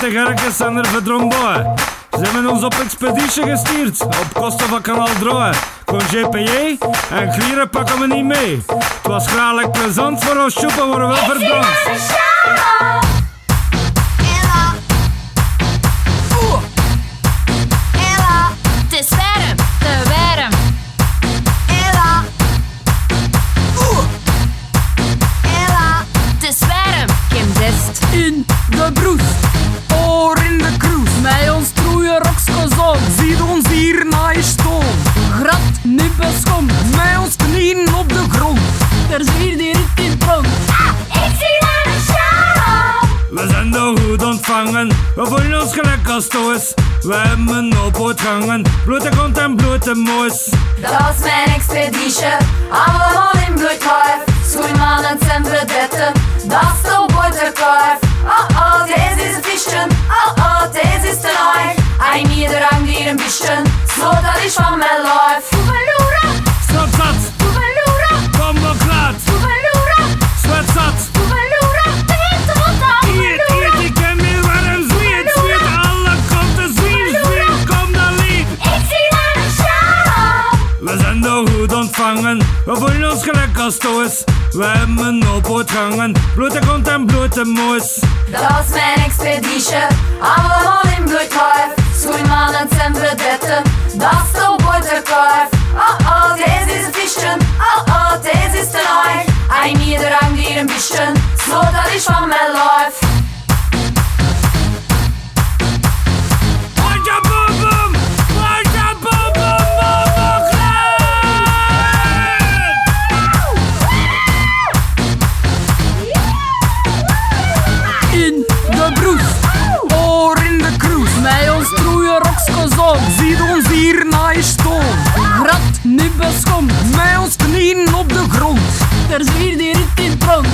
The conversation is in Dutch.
de Gerkes zijn er verdromboen. Ze hebben ons op expeditie gestuurd, op kosten van kanaal Droe. Kon GPJ en klieren pakken we niet mee. Het was graag plezant voor ons shoppen worden wel verbrand. Ontvangen, we voelen ons gelijk als toes. We hebben op uitgangen, blote kont en blote moes. Dat is mijn expeditie, allemaal in bloedhuif. Schoenmannen zijn verdetten, dat is de boterkuif. Oh oh, deze is een visje, oh oh, deze is te laag. Ein iedereen die een beetje, zo dat is van mijn lijf. Oeveloera. Stop goed ontvangen, we voelen ons gelijk als. We hebben op uitgangen, blote kont en blote moes. Dat is mijn expeditie, allemaal in bloedhuif. Schoenmannen zijn verdetten, dat is de boterkuif. Oh oh, deze is een visje, oh oh, deze is te laag. Ein iedereen die een beetje, zo dat is van mijn lijf. Mij ons knieën op de grond. Er zwier die rit in brand.